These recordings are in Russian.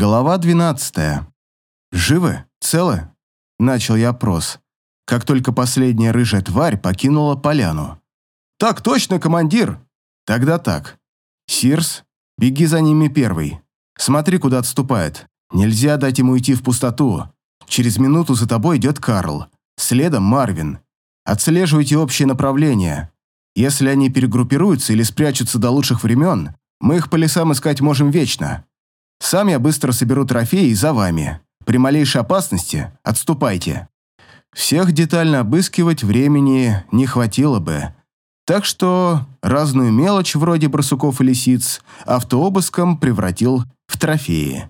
Глава 12. «Живы? Целы?» Начал я опрос. Как только последняя рыжая тварь покинула поляну. «Так точно, командир!» «Тогда так. Сирс, беги за ними первый. Смотри, куда отступает. Нельзя дать ему уйти в пустоту. Через минуту за тобой идет Карл. Следом Марвин. Отслеживайте общее направление. Если они перегруппируются или спрячутся до лучших времен, мы их по лесам искать можем вечно. Сам я быстро соберу трофеи за вами. При малейшей опасности отступайте. Всех детально обыскивать времени не хватило бы. Так что разную мелочь вроде барсуков и лисиц автообыском превратил в трофеи.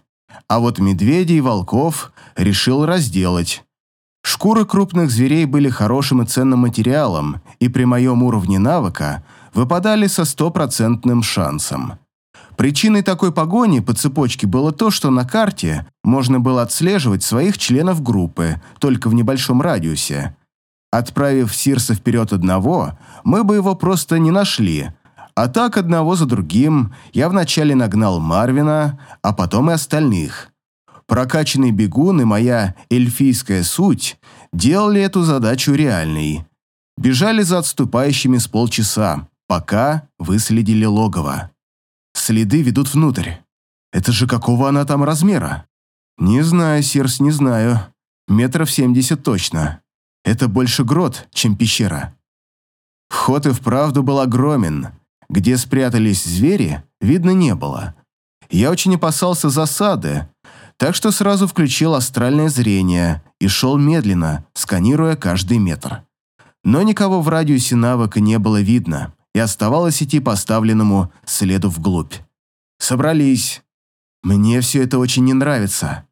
А вот медведей и волков решил разделать. Шкуры крупных зверей были хорошим и ценным материалом, и при моем уровне навыка выпадали со стопроцентным шансом. Причиной такой погони по цепочке было то, что на карте можно было отслеживать своих членов группы только в небольшом радиусе. Отправив Сирса вперед одного, мы бы его просто не нашли. А так одного за другим я вначале нагнал Марвина, а потом и остальных. Прокачанный бегун и моя эльфийская суть делали эту задачу реальной. Бежали за отступающими с полчаса, пока выследили логово. Следы ведут внутрь. Это же какого она там размера? Не знаю, Серс, не знаю. Метров семьдесят точно. Это больше грот, чем пещера. Вход и вправду был огромен. Где спрятались звери, видно не было. Я очень опасался засады, так что сразу включил астральное зрение и шел медленно, сканируя каждый метр. Но никого в радиусе навыка не было видно и оставалось идти по оставленному следу вглубь. Собрались. Мне все это очень не нравится.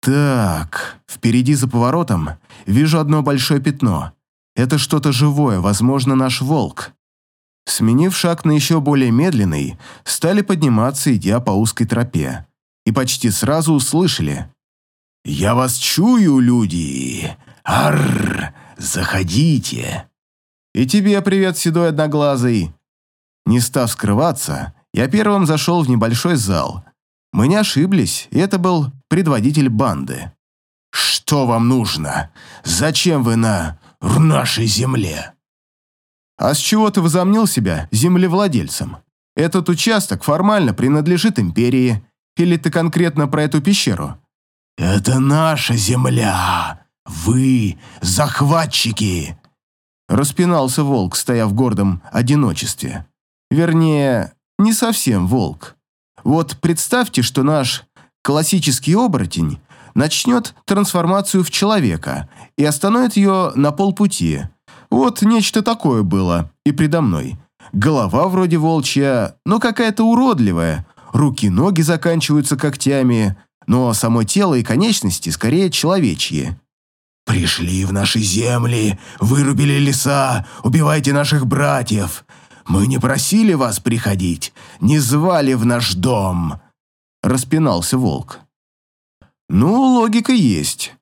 Так, впереди за поворотом вижу одно большое пятно. Это что-то живое, возможно, наш волк. Сменив шаг на еще более медленный, стали подниматься, идя по узкой тропе. И почти сразу услышали. «Я вас чую, люди! Арр! Заходите!» «И тебе привет, седой одноглазый!» Не став скрываться, я первым зашел в небольшой зал. Мы не ошиблись, и это был предводитель банды. «Что вам нужно? Зачем вы на нашей земле?» «А с чего ты возомнил себя землевладельцем? Этот участок формально принадлежит империи, или ты конкретно про эту пещеру?» «Это наша земля! Вы захватчики!» Распинался волк, стоя в гордом одиночестве. Вернее, не совсем волк. Вот представьте, что наш классический оборотень начнет трансформацию в человека и остановит ее на полпути. Вот нечто такое было и предо мной. Голова вроде волчья, но какая-то уродливая. Руки-ноги заканчиваются когтями, но само тело и конечности скорее человечьи. «Пришли в наши земли, вырубили леса, убивайте наших братьев. Мы не просили вас приходить, не звали в наш дом», — распинался волк. «Ну, логика есть.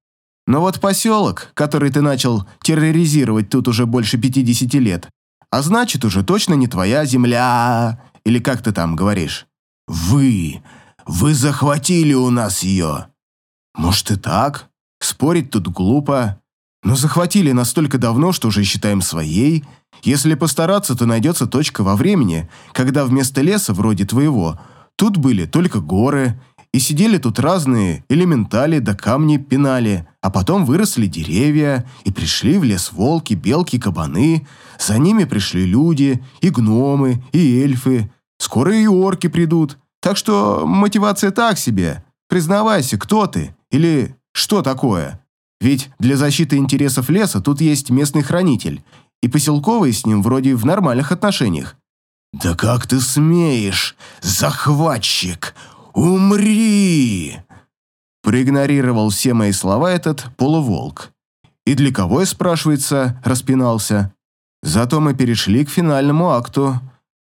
Но вот поселок, который ты начал терроризировать тут уже больше 50 лет, а значит, уже точно не твоя земля, или как ты там говоришь. Вы, вы захватили у нас ее. Может и так, Спорить тут глупо, но захватили настолько давно, что уже считаем своей. Если постараться, то найдется точка во времени, когда вместо леса, вроде твоего, тут были только горы, и сидели тут разные элементали да камни пинали, а потом выросли деревья, и пришли в лес волки, белки, кабаны, за ними пришли люди, и гномы, и эльфы, скоро и орки придут, так что мотивация так себе. Признавайся, кто ты, или что такое? Ведь для защиты интересов леса тут есть местный хранитель, и поселковые с ним вроде в нормальных отношениях. «Да как ты смеешь, захватчик! Умри!» Проигнорировал все мои слова этот полуволк. И для кого, я, спрашивается, распинался? Зато мы перешли к финальному акту.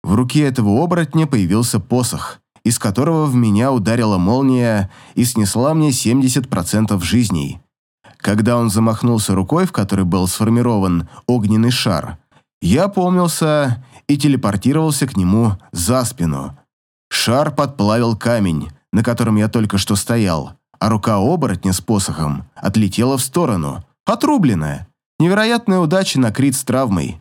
В руке этого оборотня появился посох из которого в меня ударила молния и снесла мне 70% жизней. Когда он замахнулся рукой, в которой был сформирован огненный шар, я помнился и телепортировался к нему за спину. Шар подплавил камень, на котором я только что стоял, а рука оборотня с посохом отлетела в сторону, отрубленная. Невероятная удача на крит с травмой.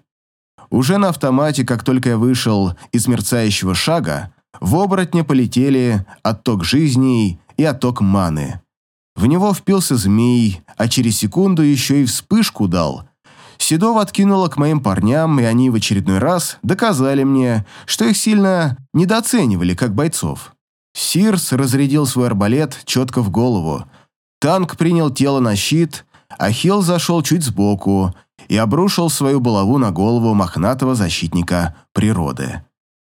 Уже на автомате, как только я вышел из мерцающего шага, в оборотня полетели отток жизней и отток маны. В него впился змей, а через секунду еще и вспышку дал. Седова откинула к моим парням, и они в очередной раз доказали мне, что их сильно недооценивали как бойцов. Сирс разрядил свой арбалет четко в голову. Танк принял тело на щит, а Хилл зашел чуть сбоку и обрушил свою булаву на голову мохнатого защитника природы.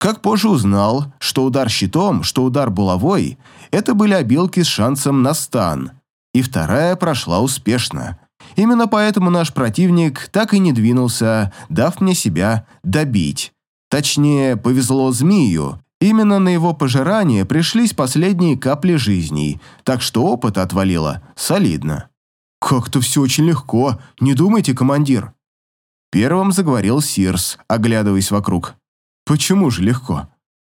Как позже узнал, что удар щитом, что удар булавой – это были обилки с шансом на стан, и вторая прошла успешно. Именно поэтому наш противник так и не двинулся, дав мне себя добить. Точнее, повезло змею. Именно на его пожирание пришлись последние капли жизней, так что опыт отвалило солидно. «Как-то все очень легко, не думайте, командир!» Первым заговорил Сирс, оглядываясь вокруг. Почему же легко?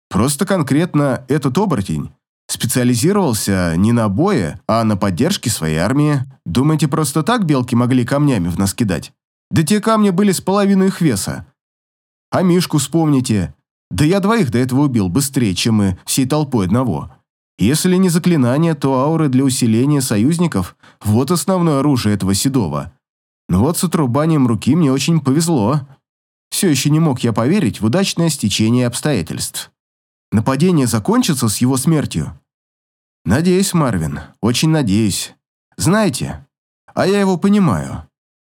Просто конкретно этот оборотень специализировался не на бое, а на поддержке своей армии. Думаете, просто так белки могли камнями в нас кидать? Да те камни были с половиной их веса. А Мишку вспомните. Да я двоих до этого убил быстрее, чем мы всей толпой одного. Если не заклинание, то ауры для усиления союзников – вот основное оружие этого Седова. Но вот с отрубанием руки мне очень повезло. Все еще не мог я поверить в удачное стечение обстоятельств. Нападение закончится с его смертью? Надеюсь, Марвин, очень надеюсь. Знаете, а я его понимаю.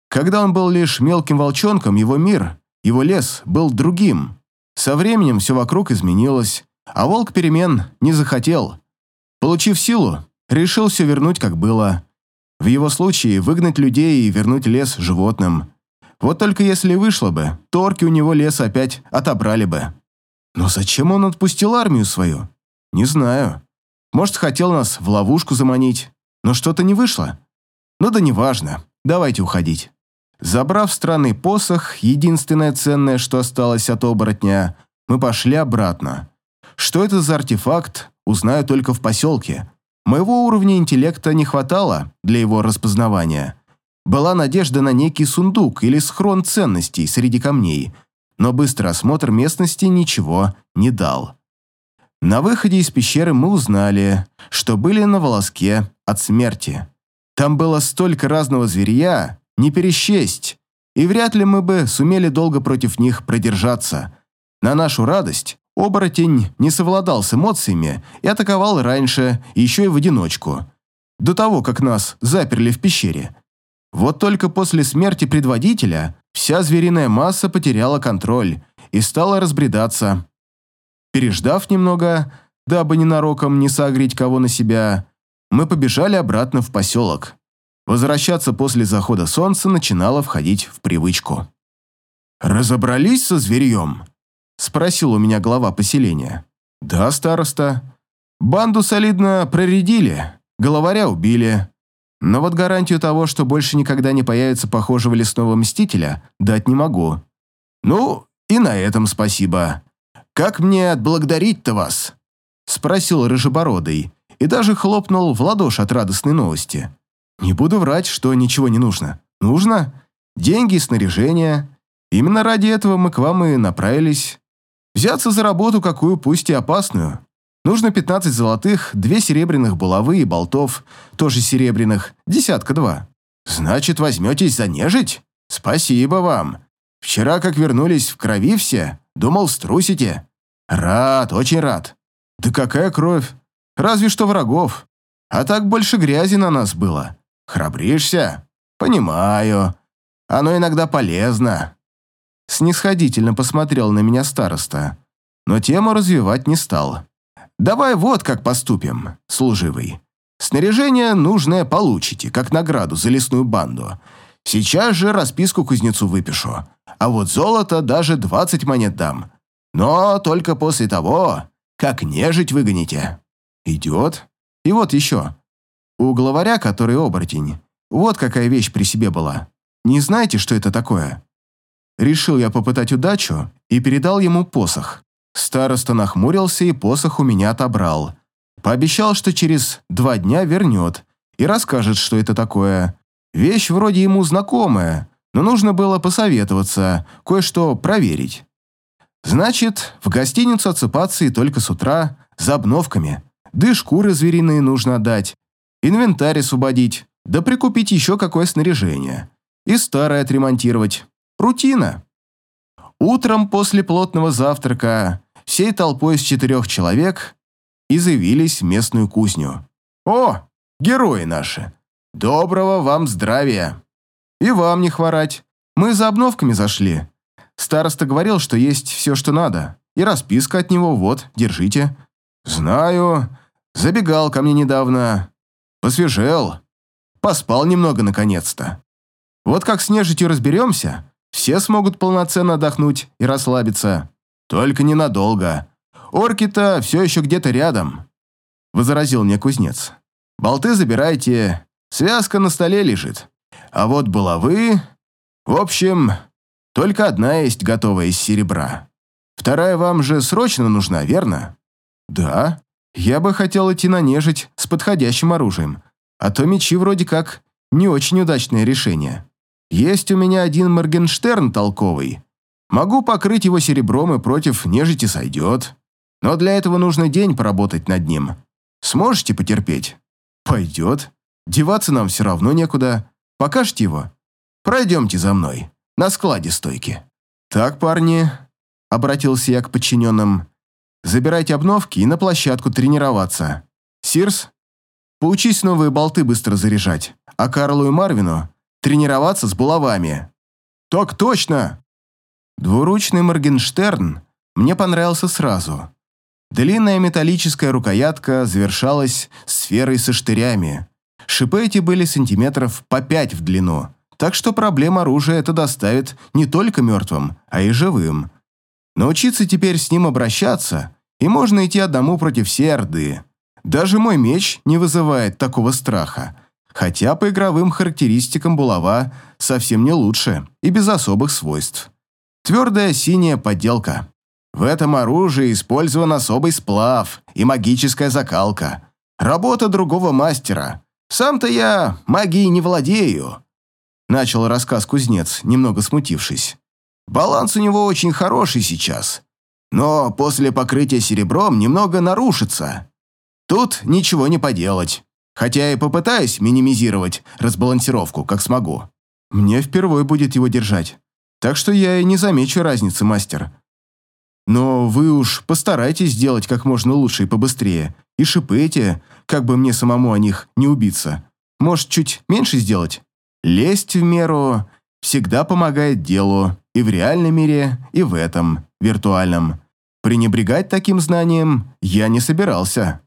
Когда он был лишь мелким волчонком, его мир, его лес был другим. Со временем все вокруг изменилось, а волк перемен не захотел. Получив силу, решил все вернуть, как было. В его случае выгнать людей и вернуть лес животным. Вот только если вышло бы, то орки у него лес опять отобрали бы. Но зачем он отпустил армию свою? Не знаю. Может, хотел нас в ловушку заманить, но что-то не вышло. Ну да неважно, давайте уходить. Забрав странный посох, единственное ценное, что осталось от оборотня, мы пошли обратно. Что это за артефакт, узнаю только в поселке. Моего уровня интеллекта не хватало для его распознавания. Была надежда на некий сундук или схрон ценностей среди камней, но быстрый осмотр местности ничего не дал. На выходе из пещеры мы узнали, что были на волоске от смерти. Там было столько разного зверья, не пересчесть, и вряд ли мы бы сумели долго против них продержаться. На нашу радость, оборотень не совладал с эмоциями и атаковал раньше, еще и в одиночку. До того, как нас заперли в пещере. Вот только после смерти предводителя вся звериная масса потеряла контроль и стала разбредаться. Переждав немного, дабы ненароком не согреть кого на себя, мы побежали обратно в поселок. Возвращаться после захода солнца начинало входить в привычку. «Разобрались со зверьем?» – спросил у меня глава поселения. «Да, староста. Банду солидно проредили, головаря убили, но вот гарантию того, что больше никогда не появится похожего лесного мстителя, дать не могу. Ну, и на этом спасибо. Как мне отблагодарить-то вас? Спросил Рыжебородый и даже хлопнул в ладоши от радостной новости. Не буду врать, что ничего не нужно. Нужно? Деньги и снаряжение. Именно ради этого мы к вам и направились. Взяться за работу какую, пусть и опасную. Нужно 15 золотых, две серебряных булавы и болтов, тоже серебряных, десятка-два. Значит, возьметесь за нежить? Спасибо вам. Вчера, как вернулись в крови все, думал, струсите. Рад, очень рад. Да какая кровь? Разве что врагов. А так больше грязи на нас было. Храбришься? Понимаю. Оно иногда полезно. Снисходительно посмотрел на меня староста, но тему развивать не стал. Давай вот как поступим, служивый. Снаряжение нужное получите, как награду за лесную банду. Сейчас же расписку кузнецу выпишу. А вот золото даже 20 монет дам. Но только после того, как нежить выгоните. Идет. И вот еще. У главаря, который оборотень, вот какая вещь при себе была. Не знаете, что это такое? Решил я попытать удачу и передал ему посох. Староста нахмурился и посох у меня отобрал. Пообещал, что через два дня вернет и расскажет, что это такое. Вещь вроде ему знакомая, но нужно было посоветоваться, кое-что проверить. Значит, в гостиницу отсыпаться и только с утра, за обновками. Да и шкуры звериные нужно отдать, инвентарь освободить, да прикупить еще какое снаряжение. И старое отремонтировать. Рутина. Утром после плотного завтрака всей толпой из четырех человек и заявились в местную кузню. «О, герои наши! Доброго вам здравия! И вам не хворать. Мы за обновками зашли. Староста говорил, что есть все, что надо. И расписка от него, вот, держите. Знаю. Забегал ко мне недавно. Посвежел. Поспал немного, наконец-то. Вот как с нежитью разберемся, все смогут полноценно отдохнуть и расслабиться. Только ненадолго. Орки-то все еще где-то рядом», — возразил мне кузнец. «Болты забирайте, связка на столе лежит. А вот булавы... В общем, только одна есть готовая из серебра. Вторая вам же срочно нужна, верно?» «Да. Я бы хотел идти на нежить с подходящим оружием, а то мечи вроде как не очень удачное решение. Есть у меня один Моргенштерн толковый. Могу покрыть его серебром и против нежити сойдет. Но для этого нужно день поработать над ним. Сможете потерпеть? Пойдет. Деваться нам все равно некуда. Покажете его? Пройдемте за мной. На складе стойки. Так, парни, обратился я к подчиненным. Забирайте обновки и на площадку тренироваться. Сирс, поучись новые болты быстро заряжать, а Карлу и Марвину тренироваться с булавами. Так точно! Двуручный Моргенштерн мне понравился сразу. Длинная металлическая рукоятка завершалась сферой со штырями. Шипы эти были сантиметров по пять в длину, так что проблем оружия это доставит не только мертвым, а и живым. Научиться теперь с ним обращаться, и можно идти одному против всей Орды. Даже мой меч не вызывает такого страха, хотя по игровым характеристикам булава совсем не лучше и без особых свойств. Твердая синяя подделка. В этом оружии использован особый сплав и магическая закалка. Работа другого мастера. Сам-то я магией не владею. Начал рассказ кузнец, немного смутившись. Баланс у него очень хороший сейчас. Но после покрытия серебром немного нарушится. Тут ничего не поделать. Хотя и попытаюсь минимизировать разбалансировку, как смогу. Мне впервые будет его держать. Так что я и не замечу разницы, мастер. Но вы уж постарайтесь сделать как можно лучше и побыстрее. И шипы эти, как бы мне самому о них не убиться. Может, чуть меньше сделать? Лезть в меру всегда помогает делу и в реальном мире, и в этом, виртуальном. Пренебрегать таким знанием я не собирался.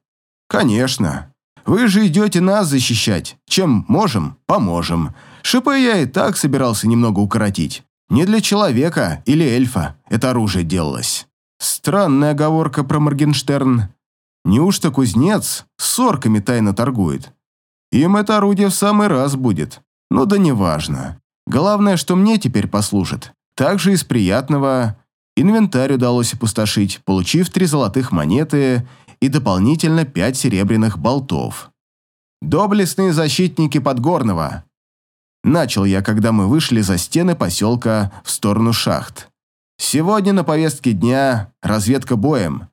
Конечно. Вы же идете нас защищать. Чем можем, поможем. Шипы я и так собирался немного укоротить. Не для человека или эльфа это оружие делалось. Странная оговорка про Моргенштерн. Неужто кузнец с орками тайно торгует? Им это орудие в самый раз будет. Ну да неважно. Главное, что мне теперь послужит. Также из приятного инвентарь удалось опустошить, получив три золотых монеты и дополнительно пять серебряных болтов. Доблестные защитники Подгорного. Начал я, когда мы вышли за стены поселка в сторону шахт. Сегодня на повестке дня разведка боем.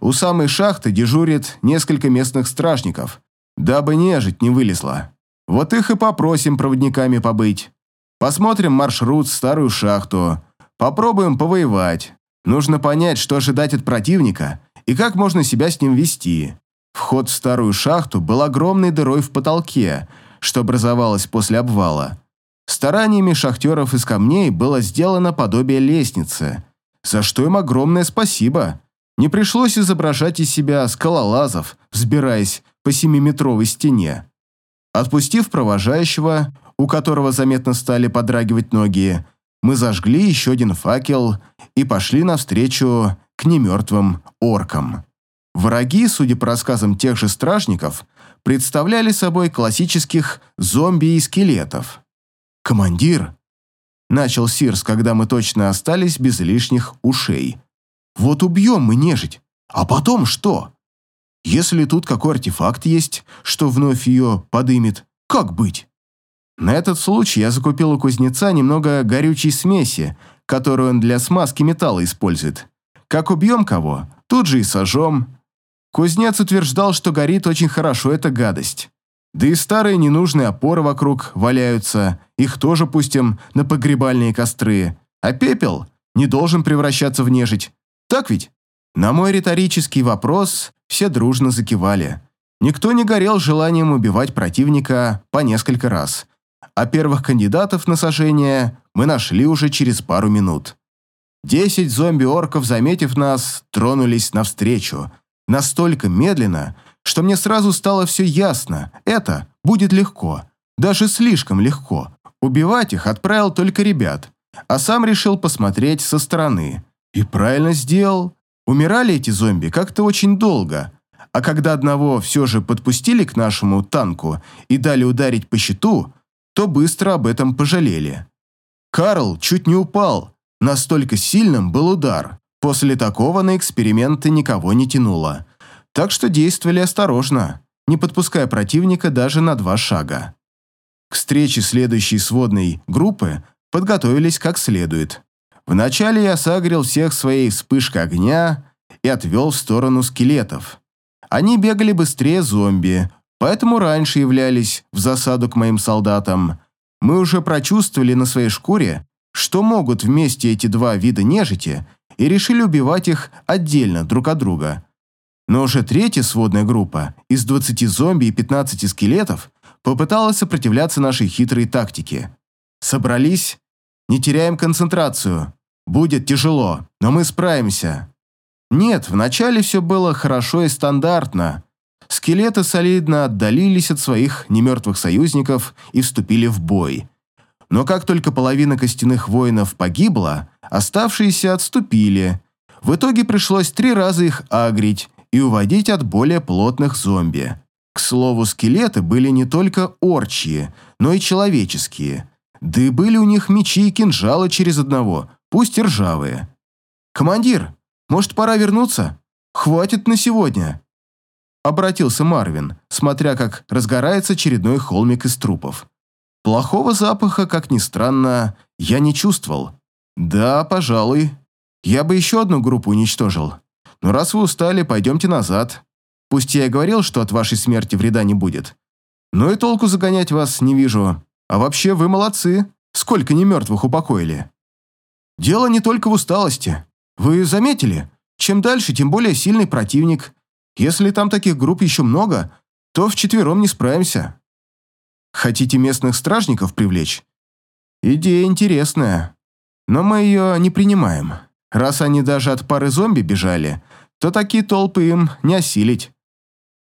У самой шахты дежурит несколько местных стражников, дабы нежить не вылезла. Вот их и попросим проводниками побыть. Посмотрим маршрут старую шахту, попробуем повоевать. Нужно понять, что ожидать от противника и как можно себя с ним вести. Вход в старую шахту был огромной дырой в потолке, что образовалось после обвала. Стараниями шахтеров из камней было сделано подобие лестницы, за что им огромное спасибо. Не пришлось изображать из себя скалолазов, взбираясь по семиметровой стене. Отпустив провожающего, у которого заметно стали подрагивать ноги, мы зажгли еще один факел и пошли навстречу к немертвым оркам. Враги, судя по рассказам тех же стражников, представляли собой классических зомби и скелетов. «Командир!» – начал Сирс, когда мы точно остались без лишних ушей. «Вот убьем мы нежить, а потом что?» Если тут какой артефакт есть, что вновь ее подымет, как быть? На этот случай я закупил у кузнеца немного горючей смеси, которую он для смазки металла использует. Как убьем кого, тут же и сожжем. Кузнец утверждал, что горит очень хорошо эта гадость. Да и старые ненужные опоры вокруг валяются, их тоже пустим на погребальные костры. А пепел не должен превращаться в нежить. Так ведь? На мой риторический вопрос все дружно закивали. Никто не горел желанием убивать противника по несколько раз. А первых кандидатов на сожжение мы нашли уже через пару минут. Десять зомби-орков, заметив нас, тронулись навстречу. Настолько медленно, что мне сразу стало все ясно. Это будет легко. Даже слишком легко. Убивать их отправил только ребят. А сам решил посмотреть со стороны. И правильно сделал. Умирали эти зомби как-то очень долго. А когда одного все же подпустили к нашему танку и дали ударить по щиту, то быстро об этом пожалели. Карл чуть не упал. Настолько сильным был удар. После такого на эксперименты никого не тянуло так что действовали осторожно, не подпуская противника даже на два шага. К встрече следующей сводной группы подготовились как следует. Вначале я сагрил всех своей вспышкой огня и отвел в сторону скелетов. Они бегали быстрее зомби, поэтому раньше являлись в засаду к моим солдатам. Мы уже прочувствовали на своей шкуре, что могут вместе эти два вида нежити, и решили убивать их отдельно друг от друга, но уже третья сводная группа из 20 зомби и 15 скелетов попыталась сопротивляться нашей хитрой тактике. Собрались, не теряем концентрацию. Будет тяжело, но мы справимся. Нет, вначале все было хорошо и стандартно. Скелеты солидно отдалились от своих немертвых союзников и вступили в бой. Но как только половина костяных воинов погибла, оставшиеся отступили. В итоге пришлось три раза их агрить, и уводить от более плотных зомби. К слову, скелеты были не только орчьи, но и человеческие. Да и были у них мечи и кинжалы через одного, пусть и ржавые. «Командир, может, пора вернуться? Хватит на сегодня!» Обратился Марвин, смотря как разгорается очередной холмик из трупов. Плохого запаха, как ни странно, я не чувствовал. Да, пожалуй. Я бы еще одну группу уничтожил. Но раз вы устали, пойдемте назад. Пусть я и говорил, что от вашей смерти вреда не будет. Но и толку загонять вас не вижу. А вообще вы молодцы. Сколько немертвых упокоили. Дело не только в усталости. Вы заметили? Чем дальше, тем более сильный противник. Если там таких групп еще много, то вчетвером не справимся. Хотите местных стражников привлечь? Идея интересная, но мы ее не принимаем. Раз они даже от пары зомби бежали, то такие толпы им не осилить.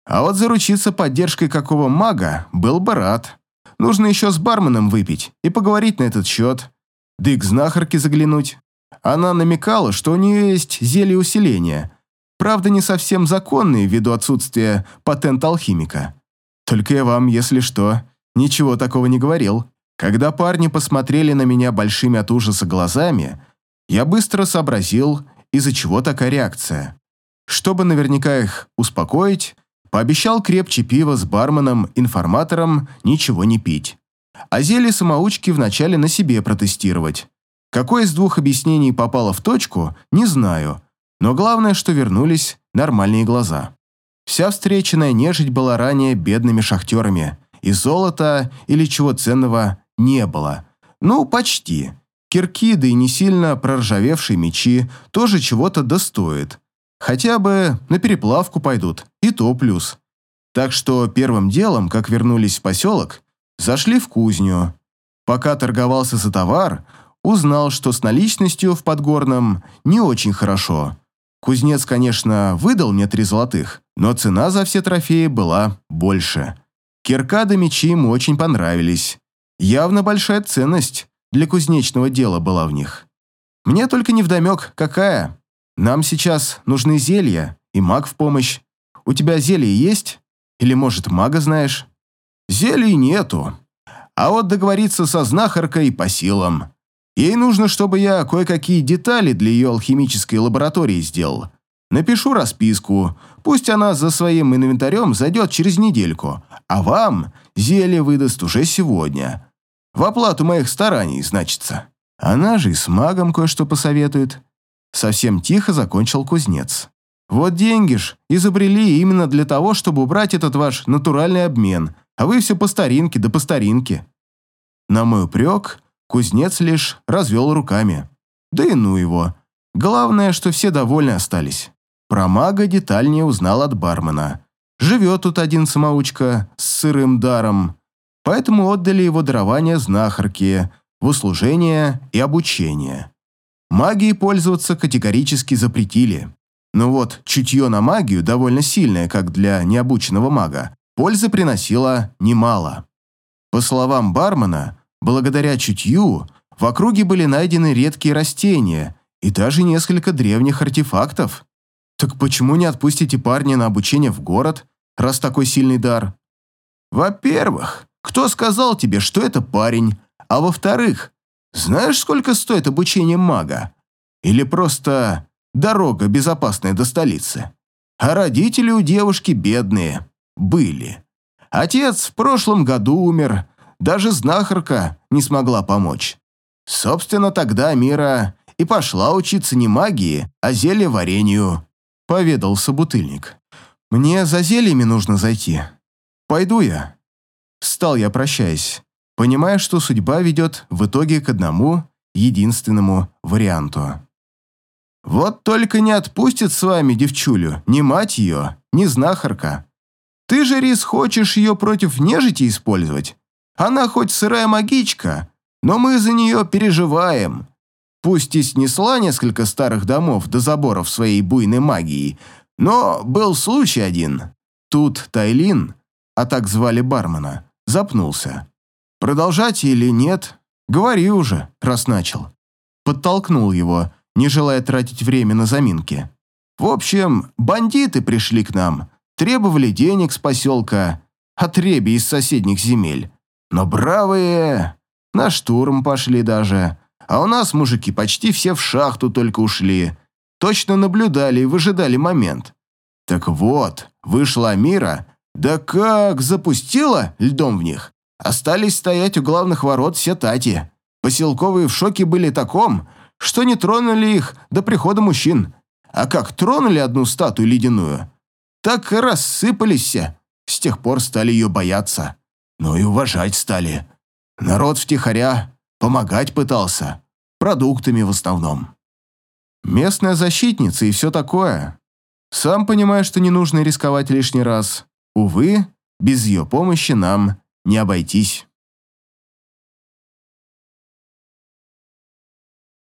А вот заручиться поддержкой какого мага был бы рад. Нужно еще с барменом выпить и поговорить на этот счет. Да и к знахарке заглянуть. Она намекала, что у нее есть зелье усиления. Правда, не совсем законные ввиду отсутствия патента алхимика. Только я вам, если что, ничего такого не говорил. Когда парни посмотрели на меня большими от ужаса глазами, я быстро сообразил, из-за чего такая реакция. Чтобы наверняка их успокоить, пообещал крепче пива с барменом-информатором ничего не пить. А зелье самоучки вначале на себе протестировать. Какое из двух объяснений попало в точку, не знаю, но главное, что вернулись нормальные глаза. Вся встреченная нежить была ранее бедными шахтерами, и золота или чего ценного не было. Ну, почти. Кирки, да и не сильно проржавевшие мечи тоже чего-то достоят. Хотя бы на переплавку пойдут, и то плюс. Так что первым делом, как вернулись в поселок, зашли в кузню. Пока торговался за товар, узнал, что с наличностью в Подгорном не очень хорошо. Кузнец, конечно, выдал мне три золотых, но цена за все трофеи была больше. Кирка да мечи ему очень понравились. Явно большая ценность для кузнечного дела была в них. Мне только невдомек, какая. Нам сейчас нужны зелья и маг в помощь. У тебя зелье есть? Или, может, мага знаешь? Зелий нету. А вот договориться со знахаркой по силам. Ей нужно, чтобы я кое-какие детали для ее алхимической лаборатории сделал. Напишу расписку, пусть она за своим инвентарем зайдет через недельку, а вам зелье выдаст уже сегодня. В оплату моих стараний, значится. Она же и с магом кое-что посоветует. Совсем тихо закончил кузнец. Вот деньги ж изобрели именно для того, чтобы убрать этот ваш натуральный обмен, а вы все по старинке да по старинке. На мой упрек кузнец лишь развел руками. Да и ну его. Главное, что все довольны остались. Про мага детальнее узнал от бармена. Живет тут один самоучка с сырым даром, поэтому отдали его дарование знахарке в услужение и обучение. Магией пользоваться категорически запретили. Но вот чутье на магию, довольно сильное, как для необученного мага, пользы приносило немало. По словам бармена, благодаря чутью в округе были найдены редкие растения и даже несколько древних артефактов. Так почему не отпустите парня на обучение в город, раз такой сильный дар? Во-первых, кто сказал тебе, что это парень? А во-вторых, знаешь, сколько стоит обучение мага? Или просто дорога безопасная до столицы? А родители у девушки бедные. Были. Отец в прошлом году умер, даже знахарка не смогла помочь. Собственно, тогда Мира и пошла учиться не магии, а зельеварению. — поведал собутыльник. «Мне за зельями нужно зайти. Пойду я». Стал я, прощаясь, понимая, что судьба ведет в итоге к одному, единственному варианту. «Вот только не отпустит с вами девчулю, ни мать ее, ни знахарка. Ты же, Рис, хочешь ее против нежити использовать? Она хоть сырая магичка, но мы за нее переживаем. Пусть и снесла несколько старых домов до заборов своей буйной магией, но был случай один. Тут Тайлин, а так звали бармена, запнулся. Продолжать или нет? Говори уже, раз начал. Подтолкнул его, не желая тратить время на заминки. В общем, бандиты пришли к нам, требовали денег с поселка, отреби из соседних земель. Но бравые на штурм пошли даже. А у нас мужики почти все в шахту только ушли. Точно наблюдали и выжидали момент. Так вот, вышла Мира, да как запустила льдом в них. Остались стоять у главных ворот все тати. Поселковые в шоке были таком, что не тронули их до прихода мужчин. А как тронули одну статую ледяную, так и рассыпались все. С тех пор стали ее бояться. Но и уважать стали. Народ втихаря Помогать пытался. Продуктами в основном. Местная защитница и все такое. Сам понимаю, что не нужно рисковать лишний раз. Увы, без ее помощи нам не обойтись.